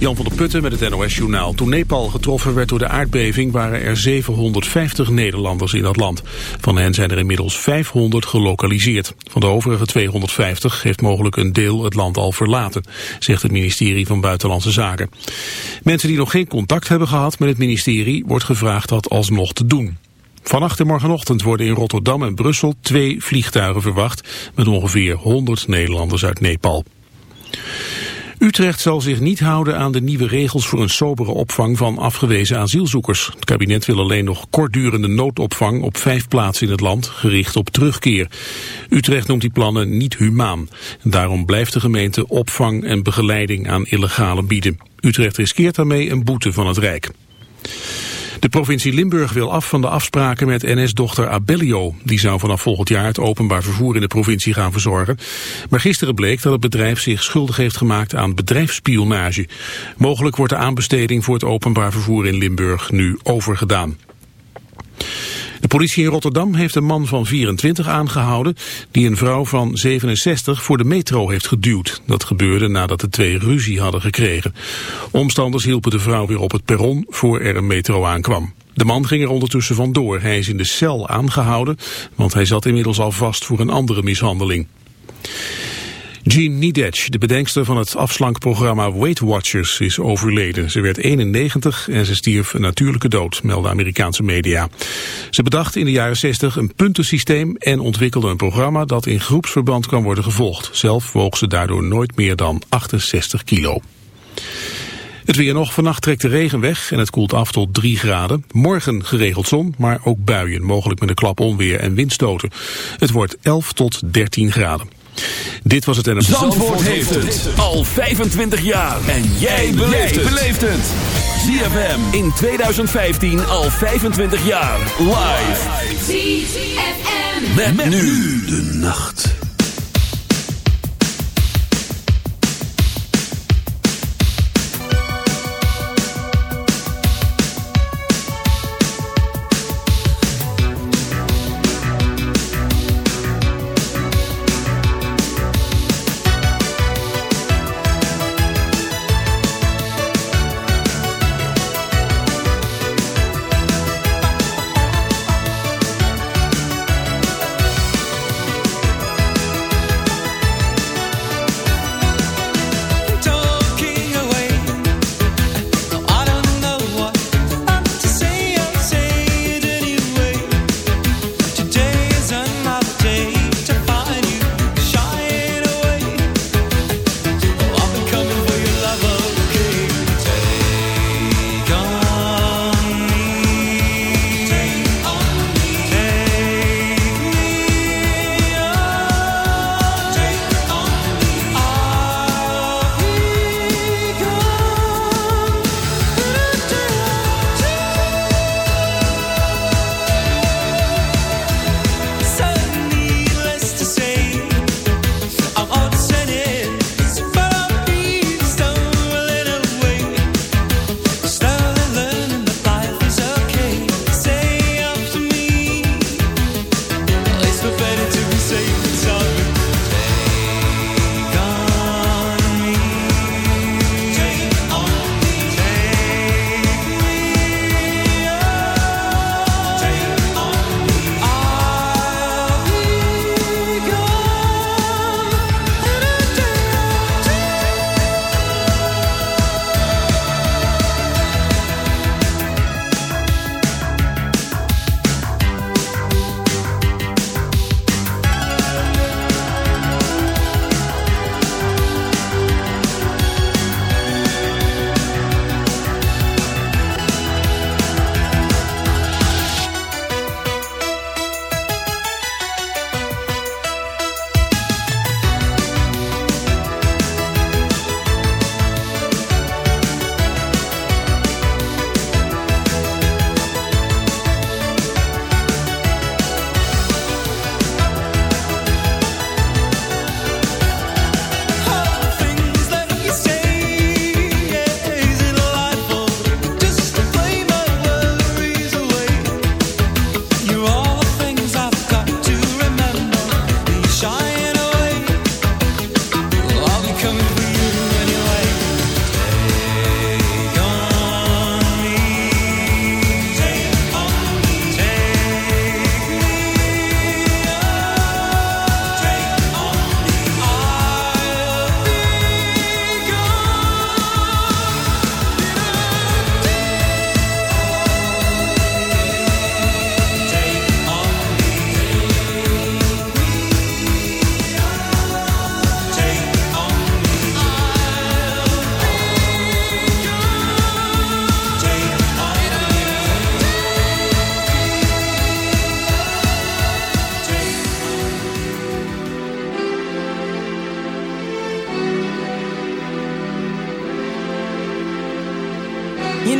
Jan van der Putten met het NOS-journaal. Toen Nepal getroffen werd door de aardbeving waren er 750 Nederlanders in dat land. Van hen zijn er inmiddels 500 gelokaliseerd. Van de overige 250 heeft mogelijk een deel het land al verlaten, zegt het ministerie van Buitenlandse Zaken. Mensen die nog geen contact hebben gehad met het ministerie wordt gevraagd dat alsnog te doen. Vannacht en morgenochtend worden in Rotterdam en Brussel twee vliegtuigen verwacht met ongeveer 100 Nederlanders uit Nepal. Utrecht zal zich niet houden aan de nieuwe regels voor een sobere opvang van afgewezen asielzoekers. Het kabinet wil alleen nog kortdurende noodopvang op vijf plaatsen in het land, gericht op terugkeer. Utrecht noemt die plannen niet humaan. Daarom blijft de gemeente opvang en begeleiding aan illegale bieden. Utrecht riskeert daarmee een boete van het Rijk. De provincie Limburg wil af van de afspraken met NS-dochter Abellio. Die zou vanaf volgend jaar het openbaar vervoer in de provincie gaan verzorgen. Maar gisteren bleek dat het bedrijf zich schuldig heeft gemaakt aan bedrijfsspionage. Mogelijk wordt de aanbesteding voor het openbaar vervoer in Limburg nu overgedaan. De politie in Rotterdam heeft een man van 24 aangehouden... die een vrouw van 67 voor de metro heeft geduwd. Dat gebeurde nadat de twee ruzie hadden gekregen. Omstanders hielpen de vrouw weer op het perron voor er een metro aankwam. De man ging er ondertussen vandoor. Hij is in de cel aangehouden, want hij zat inmiddels al vast voor een andere mishandeling. Jean Nidetch, de bedenkster van het afslankprogramma Weight Watchers, is overleden. Ze werd 91 en ze stierf een natuurlijke dood, melden Amerikaanse media. Ze bedacht in de jaren 60 een puntensysteem en ontwikkelde een programma dat in groepsverband kan worden gevolgd. Zelf woog ze daardoor nooit meer dan 68 kilo. Het weer nog. Vannacht trekt de regen weg en het koelt af tot 3 graden. Morgen geregeld zon, maar ook buien. Mogelijk met een klap onweer en windstoten. Het wordt 11 tot 13 graden. Dit was het en Zandvoort, Zandvoort heeft het al 25 jaar. En jij beleeft het. ZFM in 2015 al 25 jaar. Live. ZFM. Met, met nu de nacht.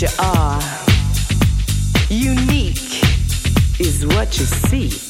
You are. Unique is what you see.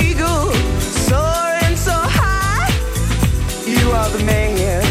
you are the man.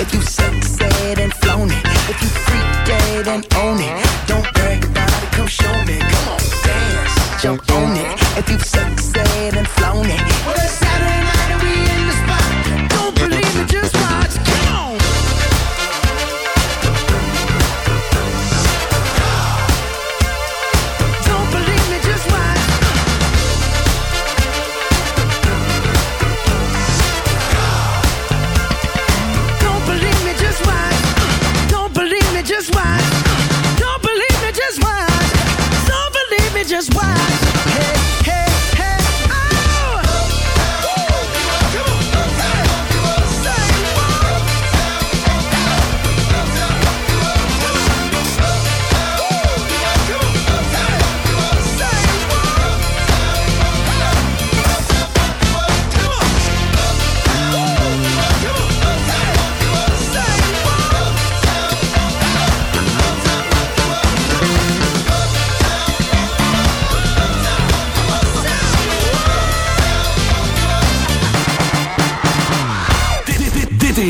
If you suck, said and flown it. If you freak dead and own it. Don't brag about it, come show me. Come on, dance, jump on it. If you suck, said and flown it. Well, it's Saturday